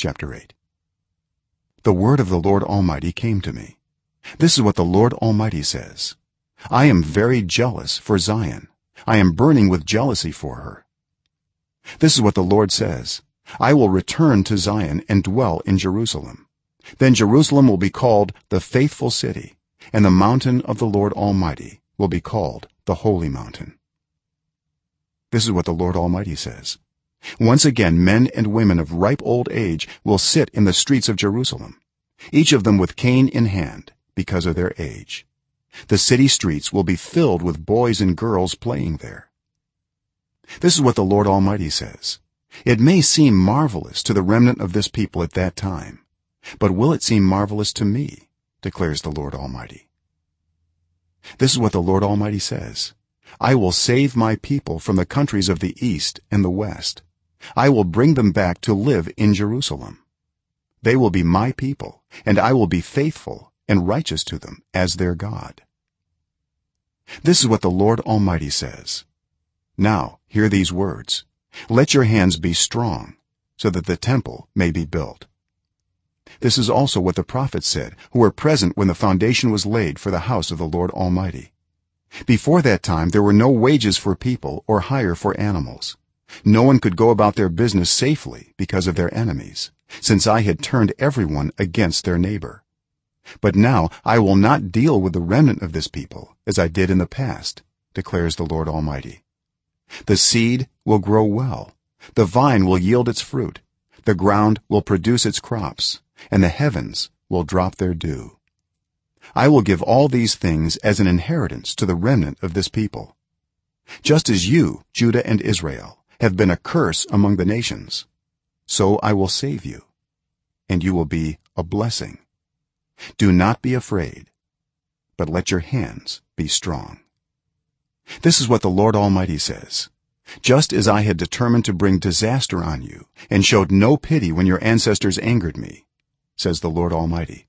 chapter 8 the word of the lord almighty came to me. This is what the lord almighty says. I am very jealous for zion. I am burning with jealousy for her. This is what the lord says. I will return to zion and dwell in jerusalem. Then jerusalem will be called the faithful city and the mountain of the lord almighty will be called the holy mountain. This is what the lord almighty says once again men and women of ripe old age will sit in the streets of jerusalem each of them with cane in hand because of their age. The city streets will be filled with boys and girls playing there. This is what the lord almighty says. It may seem marvelous to the remnant of this people at that time but will it seem marvelous to me declares the lord almighty. This is what the lord almighty says. I will save my people from the countries of the east and the west i will bring them back to live in jerusalem. They will be my people and i will be faithful and righteous to them as their god. This is what the lord almighty says. Now hear these words. Let your hands be strong so that the temple may be built. This is also what the prophets said who were present when the foundation was laid for the house of the lord almighty. Before that time there were no wages for people or hire for animals no one could go about their business safely because of their enemies since i had turned everyone against their neighbor. But now i will not deal with the remnant of this people as i did in the past declares the lord almighty. The seed will grow well the vine will yield its fruit the ground will produce its crops and the heavens will drop their dew. I will give all these things as an inheritance to the remnant of this people. Just as you judah and israel have been a curse among the nations. So i will save you and you will be a blessing. Do not be afraid but let your hands be strong. This is what the lord almighty says. Just as i had determined to bring disaster on you and showed no pity when your ancestors angered me says the lord almighty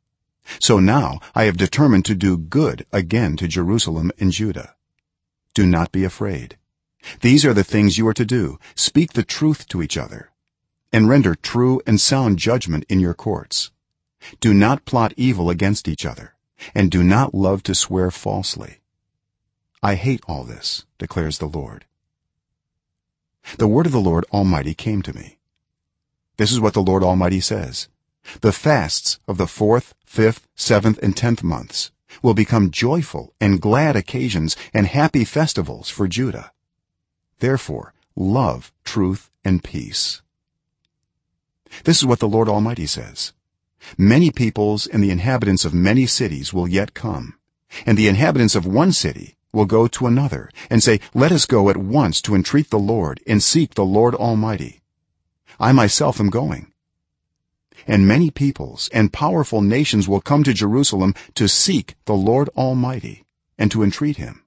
so now i have determined to do good again to jerusalem and judah. Do not be afraid these are the things you are to do. Speak the truth to each other and render true and sound judgment in your courts. Do not plot evil against each other and do not love to swear falsely. I hate all this declares the lord. The word of the lord almighty came to me. This is what the lord almighty says. The fasts of the 4th 5th 7th and 10th months will become joyful and glad occasions and happy festivals for judah therefore love truth and peace. This is what the lord almighty says. Many peoples and the inhabitants of many cities will yet come and the inhabitants of one city will go to another and say let us go at once to entreat the lord and seek the lord almighty. I myself am going. And many peoples and powerful nations will come to jerusalem to seek the lord almighty and to entreat him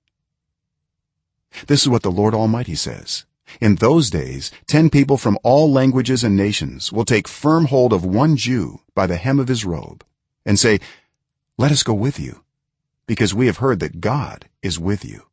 this is what the lord almighty says. In those days 10 people from all languages and nations will take firm hold of one jew by the hem of his robe and say let us go with you because we have heard that god is with you